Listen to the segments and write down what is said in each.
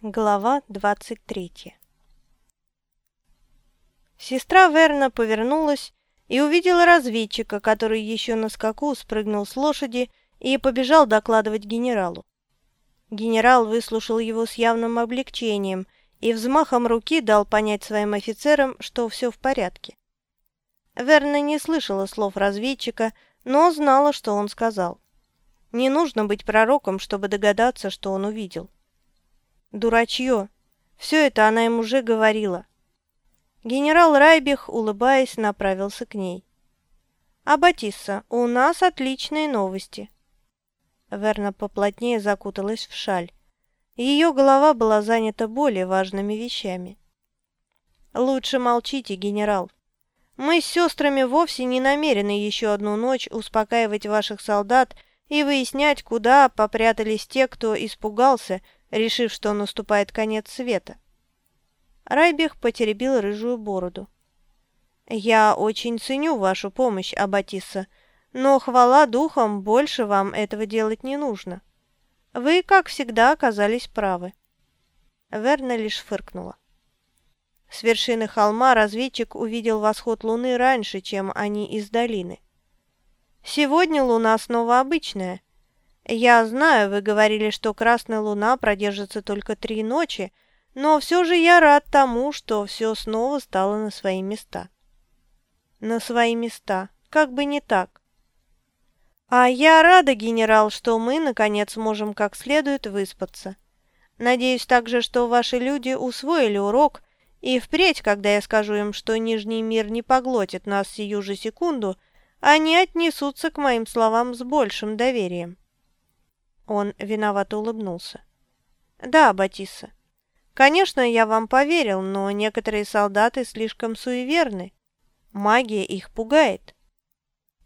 Глава 23 Сестра Верна повернулась и увидела разведчика, который еще на скаку спрыгнул с лошади и побежал докладывать генералу. Генерал выслушал его с явным облегчением и взмахом руки дал понять своим офицерам, что все в порядке. Верна не слышала слов разведчика, но знала, что он сказал. Не нужно быть пророком, чтобы догадаться, что он увидел. Дурачье. Все это она им уже говорила. Генерал Райбих, улыбаясь, направился к ней. «Аббатисса, у нас отличные новости». Верна поплотнее закуталась в шаль. Ее голова была занята более важными вещами. «Лучше молчите, генерал. Мы с сестрами вовсе не намерены еще одну ночь успокаивать ваших солдат и выяснять, куда попрятались те, кто испугался решив, что наступает конец света. Райбих потеребил рыжую бороду. «Я очень ценю вашу помощь, Аббатисса, но, хвала духом, больше вам этого делать не нужно. Вы, как всегда, оказались правы». Верна лишь фыркнула. С вершины холма разведчик увидел восход луны раньше, чем они из долины. Сегодня луна снова обычная, «Я знаю, вы говорили, что Красная Луна продержится только три ночи, но все же я рад тому, что все снова стало на свои места». «На свои места. Как бы не так». «А я рада, генерал, что мы, наконец, можем как следует выспаться. Надеюсь также, что ваши люди усвоили урок, и впредь, когда я скажу им, что Нижний мир не поглотит нас сию же секунду, они отнесутся к моим словам с большим доверием». Он виновато улыбнулся. «Да, Батисса. Конечно, я вам поверил, но некоторые солдаты слишком суеверны. Магия их пугает».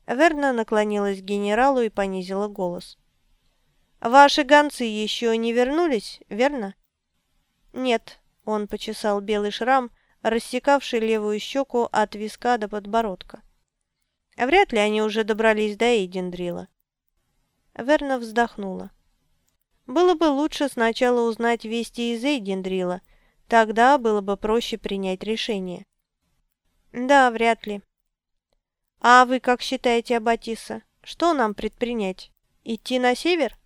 Верна наклонилась к генералу и понизила голос. «Ваши гонцы еще не вернулись, верно?» «Нет», — он почесал белый шрам, рассекавший левую щеку от виска до подбородка. «Вряд ли они уже добрались до Эйдендрила. Верна вздохнула. Было бы лучше сначала узнать вести из Эйдендрила, тогда было бы проще принять решение. Да, вряд ли. А вы как считаете, Аббатиса, что нам предпринять? Идти на север?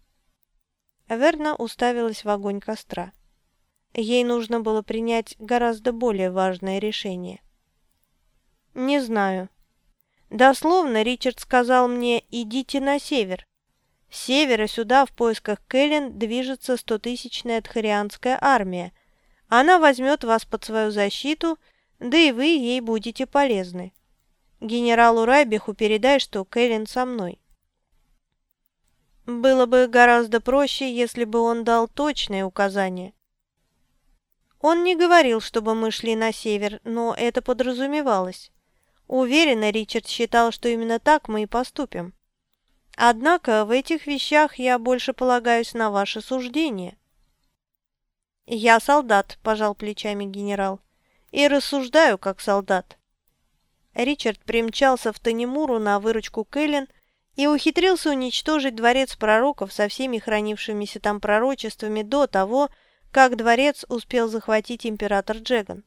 Верна уставилась в огонь костра. Ей нужно было принять гораздо более важное решение. «Не знаю. Дословно Ричард сказал мне «идите на север», севера сюда в поисках Кэлен движется стотысячная тхарианская армия. Она возьмет вас под свою защиту, да и вы ей будете полезны. Генералу Райбиху передай, что Кэлен со мной. Было бы гораздо проще, если бы он дал точные указания. Он не говорил, чтобы мы шли на север, но это подразумевалось. Уверена, Ричард считал, что именно так мы и поступим. Однако в этих вещах я больше полагаюсь на ваше суждение». «Я солдат», – пожал плечами генерал, – «и рассуждаю как солдат». Ричард примчался в Танимуру на выручку Кэлен и ухитрился уничтожить дворец пророков со всеми хранившимися там пророчествами до того, как дворец успел захватить император Джеган.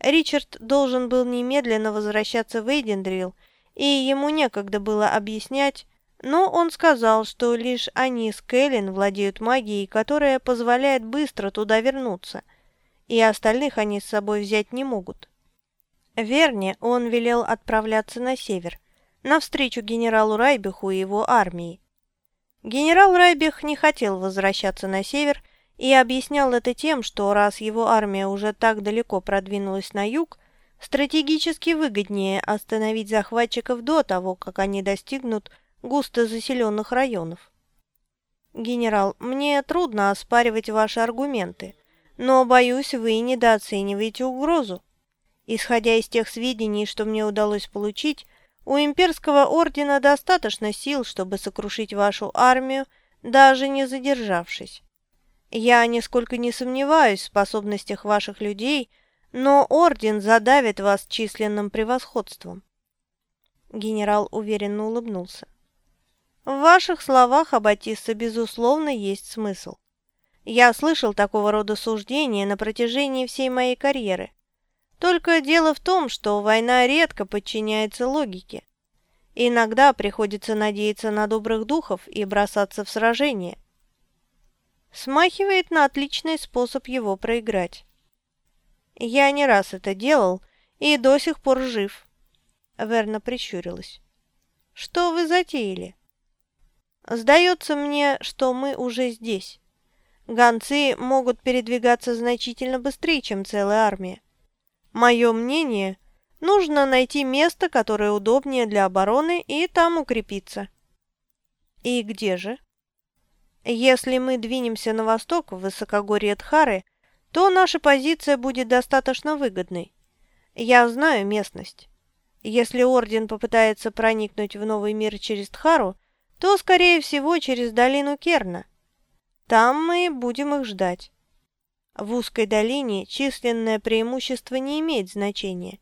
Ричард должен был немедленно возвращаться в Эйдендрил, и ему некогда было объяснять, но он сказал, что лишь они с Кэлен владеют магией, которая позволяет быстро туда вернуться, и остальных они с собой взять не могут. Верне он велел отправляться на север, навстречу генералу Райбиху и его армии. Генерал Райбих не хотел возвращаться на север и объяснял это тем, что раз его армия уже так далеко продвинулась на юг, стратегически выгоднее остановить захватчиков до того, как они достигнут густо заселенных районов. Генерал, мне трудно оспаривать ваши аргументы, но, боюсь, вы недооцениваете угрозу. Исходя из тех сведений, что мне удалось получить, у имперского ордена достаточно сил, чтобы сокрушить вашу армию, даже не задержавшись. Я нисколько не сомневаюсь в способностях ваших людей, но орден задавит вас численным превосходством. Генерал уверенно улыбнулся. В ваших словах, Аббатисса, безусловно, есть смысл. Я слышал такого рода суждения на протяжении всей моей карьеры. Только дело в том, что война редко подчиняется логике. Иногда приходится надеяться на добрых духов и бросаться в сражение. Смахивает на отличный способ его проиграть. Я не раз это делал и до сих пор жив. Верна прищурилась. Что вы затеяли? Сдается мне, что мы уже здесь. Гонцы могут передвигаться значительно быстрее, чем целая армия. Мое мнение, нужно найти место, которое удобнее для обороны, и там укрепиться. И где же? Если мы двинемся на восток, в высокогорье Тхары, то наша позиция будет достаточно выгодной. Я знаю местность. Если Орден попытается проникнуть в новый мир через Тхару, то, скорее всего, через долину Керна. Там мы будем их ждать. В узкой долине численное преимущество не имеет значения.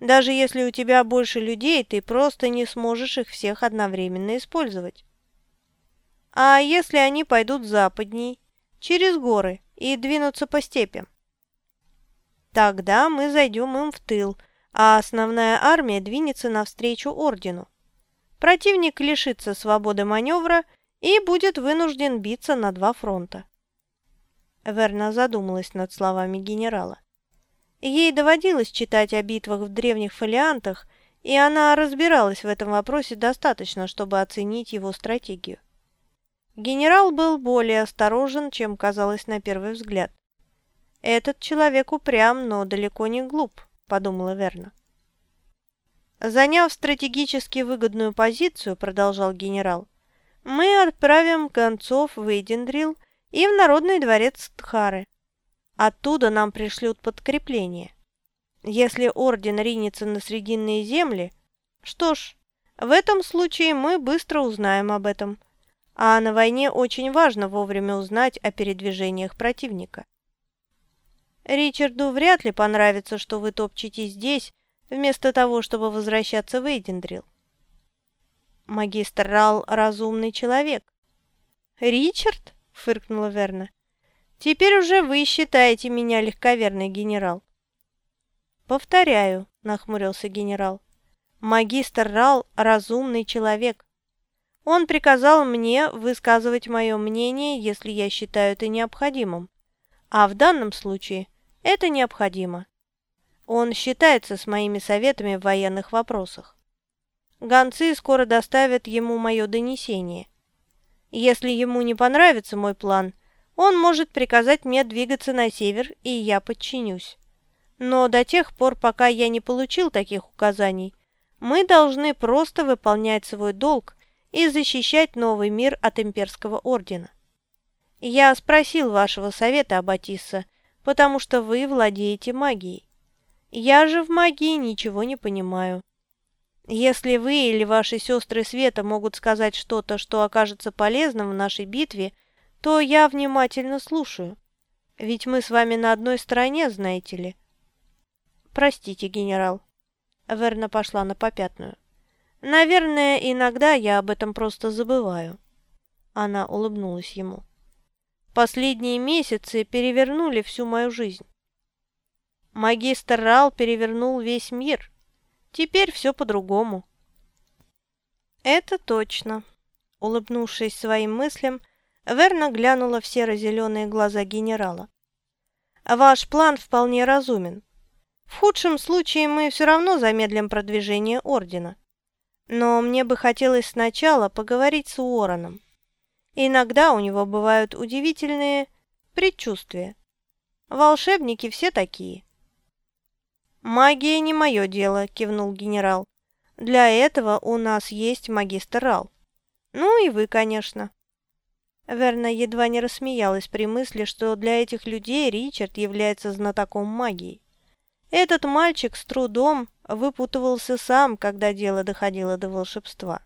Даже если у тебя больше людей, ты просто не сможешь их всех одновременно использовать. А если они пойдут западней, через горы, и двинутся по степям? Тогда мы зайдем им в тыл, а основная армия двинется навстречу ордену. Противник лишится свободы маневра и будет вынужден биться на два фронта. Верна задумалась над словами генерала. Ей доводилось читать о битвах в древних фолиантах, и она разбиралась в этом вопросе достаточно, чтобы оценить его стратегию. Генерал был более осторожен, чем казалось на первый взгляд. «Этот человек упрям, но далеко не глуп», – подумала Верна. «Заняв стратегически выгодную позицию», – продолжал генерал, – «мы отправим концов в Эйдендрил и в Народный дворец Тхары. Оттуда нам пришлют подкрепление. Если орден ринется на Срединные земли, что ж, в этом случае мы быстро узнаем об этом. А на войне очень важно вовремя узнать о передвижениях противника. Ричарду вряд ли понравится, что вы топчетесь здесь, вместо того, чтобы возвращаться в Эйдендрил. Магистр Рал – разумный человек. Ричард? – фыркнула Верна. «Теперь уже вы считаете меня легковерный генерал». «Повторяю», – нахмурился генерал. «Магистр Рал – разумный человек. Он приказал мне высказывать мое мнение, если я считаю это необходимым. А в данном случае это необходимо. Он считается с моими советами в военных вопросах. Гонцы скоро доставят ему мое донесение. Если ему не понравится мой план, он может приказать мне двигаться на север, и я подчинюсь. Но до тех пор, пока я не получил таких указаний, мы должны просто выполнять свой долг и защищать новый мир от имперского ордена. Я спросил вашего совета, Аббатисса, потому что вы владеете магией. Я же в магии ничего не понимаю. Если вы или ваши сестры Света могут сказать что-то, что окажется полезным в нашей битве, то я внимательно слушаю. Ведь мы с вами на одной стороне, знаете ли. Простите, генерал. Верна пошла на попятную. Наверное, иногда я об этом просто забываю. Она улыбнулась ему. Последние месяцы перевернули всю мою жизнь. Магистр Рал перевернул весь мир. Теперь все по-другому». «Это точно», — улыбнувшись своим мыслям, Верна глянула в серо-зеленые глаза генерала. «Ваш план вполне разумен. В худшем случае мы все равно замедлим продвижение Ордена. Но мне бы хотелось сначала поговорить с Уорреном. Иногда у него бывают удивительные предчувствия. Волшебники все такие». «Магия не мое дело», – кивнул генерал. «Для этого у нас есть магистр Рал. Ну и вы, конечно». Верна едва не рассмеялась при мысли, что для этих людей Ричард является знатоком магии. Этот мальчик с трудом выпутывался сам, когда дело доходило до волшебства.